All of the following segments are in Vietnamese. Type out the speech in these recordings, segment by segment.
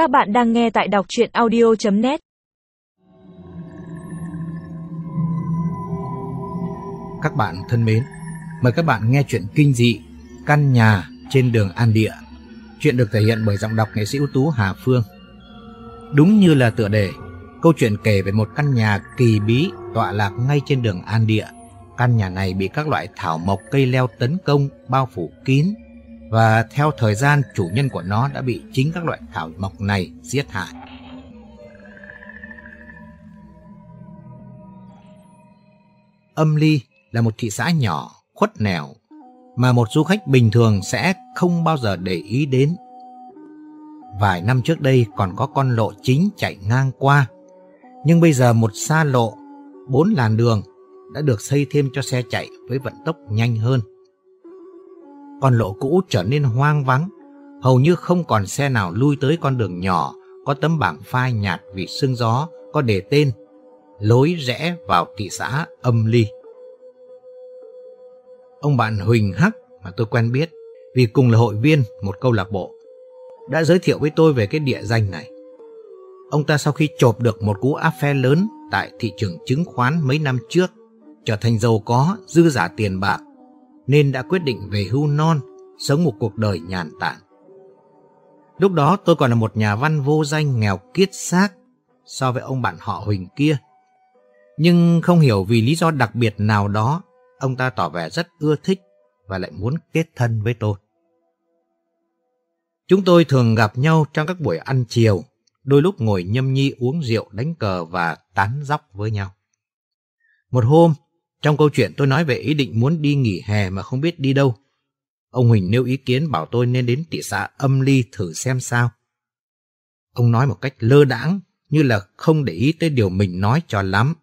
Các bạn đang nghe tại đọc chuyện audio.net Các bạn thân mến, mời các bạn nghe chuyện kinh dị Căn nhà trên đường An Địa. Chuyện được thể hiện bởi giọng đọc nghệ sĩ ưu tú Hà Phương. Đúng như là tựa đề, câu chuyện kể về một căn nhà kỳ bí tọa lạc ngay trên đường An Địa. Căn nhà này bị các loại thảo mộc cây leo tấn công bao phủ kín và theo thời gian chủ nhân của nó đã bị chính các loại thảo mộc này giết hại. Âm Ly là một thị xã nhỏ, khuất nẻo, mà một du khách bình thường sẽ không bao giờ để ý đến. Vài năm trước đây còn có con lộ chính chạy ngang qua, nhưng bây giờ một xa lộ, bốn làn đường đã được xây thêm cho xe chạy với vận tốc nhanh hơn con lộ cũ trở nên hoang vắng, hầu như không còn xe nào lui tới con đường nhỏ, có tấm bảng phai nhạt vì sương gió, có đề tên Lối rẽ vào thị xã Âm Ly. Ông bạn Huỳnh Hắc mà tôi quen biết, vì cùng là hội viên một câu lạc bộ, đã giới thiệu với tôi về cái địa danh này. Ông ta sau khi chộp được một cú áp phe lớn tại thị trường chứng khoán mấy năm trước, trở thành giàu có, dư giả tiền bạc, nên đã quyết định về hưu non, sống một cuộc đời nhàn tản. Lúc đó tôi còn là một nhà văn vô danh nghèo kiết xác so với ông bạn họ Huỳnh kia. Nhưng không hiểu vì lý do đặc biệt nào đó, ông ta tỏ vẻ rất ưa thích và lại muốn kết thân với tôi. Chúng tôi thường gặp nhau trong các buổi ăn chiều, đôi lúc ngồi nhâm nhi uống rượu, đánh cờ và tán dóc với nhau. Một hôm, trong câu chuyện tôi nói về ý định muốn đi nghỉ hè mà không biết đi đâu. Ông Huỳnh nêu ý kiến bảo tôi nên đến tỉ xã âm ly thử xem sao. Ông nói một cách lơ đãng như là không để ý tới điều mình nói cho lắm.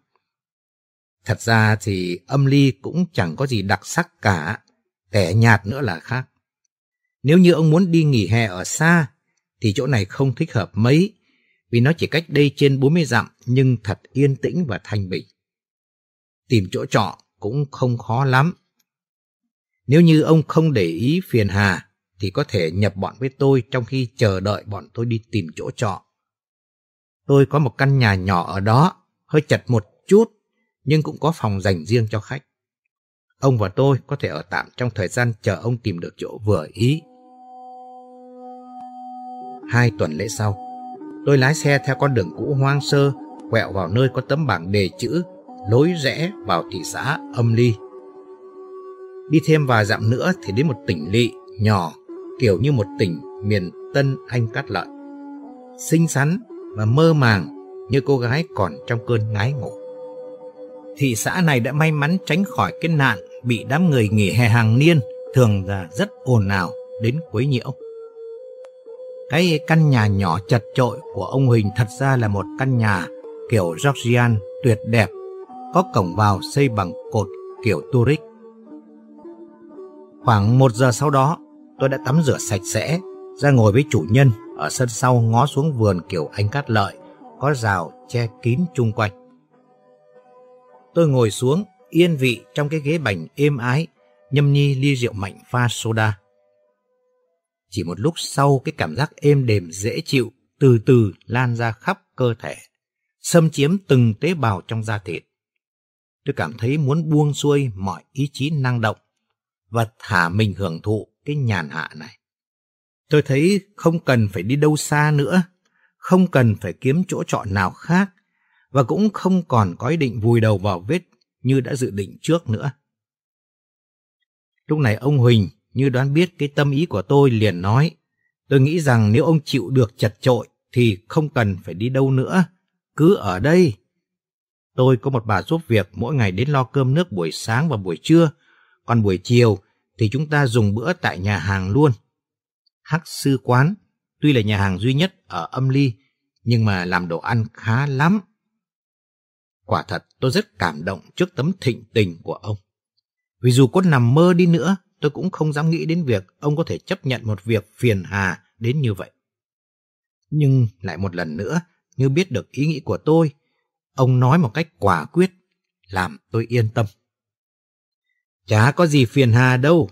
Thật ra thì âm ly cũng chẳng có gì đặc sắc cả, tẻ nhạt nữa là khác. Nếu như ông muốn đi nghỉ hè ở xa, thì chỗ này không thích hợp mấy, vì nó chỉ cách đây trên 40 dặm nhưng thật yên tĩnh và thanh bình tìm chỗ trọ cũng không khó lắm. Nếu như ông không để ý phiền hà, thì có thể nhập bọn với tôi trong khi chờ đợi bọn tôi đi tìm chỗ trọ. Tôi có một căn nhà nhỏ ở đó, hơi chật một chút, nhưng cũng có phòng dành riêng cho khách. Ông và tôi có thể ở tạm trong thời gian chờ ông tìm được chỗ vừa ý. Hai tuần lễ sau, tôi lái xe theo con đường cũ hoang sơ, quẹo vào nơi có tấm bảng đề chữ lối rẽ vào thị xã Âm Ly. Đi thêm vài dặm nữa thì đến một tỉnh lỵ nhỏ, kiểu như một tỉnh miền Tân Anh Cát Lợi. Xinh xắn và mơ màng như cô gái còn trong cơn ngái ngủ. Thị xã này đã may mắn tránh khỏi cái nạn bị đám người nghỉ hè hàng niên thường là rất ồn ào đến quấy nhiễu. Cái căn nhà nhỏ chật trội của ông Huỳnh thật ra là một căn nhà kiểu Georgian tuyệt đẹp có cổng vào xây bằng cột kiểu Turic. Khoảng một giờ sau đó, tôi đã tắm rửa sạch sẽ, ra ngồi với chủ nhân ở sân sau ngó xuống vườn kiểu anh cát lợi, có rào che kín chung quanh. Tôi ngồi xuống, yên vị trong cái ghế bành êm ái, nhâm nhi ly rượu mạnh pha soda. Chỉ một lúc sau cái cảm giác êm đềm dễ chịu từ từ lan ra khắp cơ thể, xâm chiếm từng tế bào trong da thịt tôi cảm thấy muốn buông xuôi mọi ý chí năng động và thả mình hưởng thụ cái nhàn hạ này. Tôi thấy không cần phải đi đâu xa nữa, không cần phải kiếm chỗ trọ nào khác và cũng không còn có ý định vùi đầu vào vết như đã dự định trước nữa. Lúc này ông Huỳnh như đoán biết cái tâm ý của tôi liền nói, tôi nghĩ rằng nếu ông chịu được chật trội thì không cần phải đi đâu nữa, cứ ở đây Tôi có một bà giúp việc mỗi ngày đến lo cơm nước buổi sáng và buổi trưa, còn buổi chiều thì chúng ta dùng bữa tại nhà hàng luôn. Hắc sư quán, tuy là nhà hàng duy nhất ở âm ly, nhưng mà làm đồ ăn khá lắm. Quả thật tôi rất cảm động trước tấm thịnh tình của ông. Vì dù có nằm mơ đi nữa, tôi cũng không dám nghĩ đến việc ông có thể chấp nhận một việc phiền hà đến như vậy. Nhưng lại một lần nữa, như biết được ý nghĩ của tôi, Ông nói một cách quả quyết, làm tôi yên tâm. Chả có gì phiền hà đâu.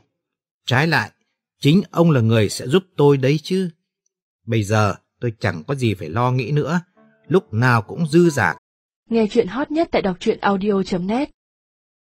Trái lại, chính ông là người sẽ giúp tôi đấy chứ. Bây giờ tôi chẳng có gì phải lo nghĩ nữa. Lúc nào cũng dư giả Nghe chuyện hot nhất tại đọc truyện audio.net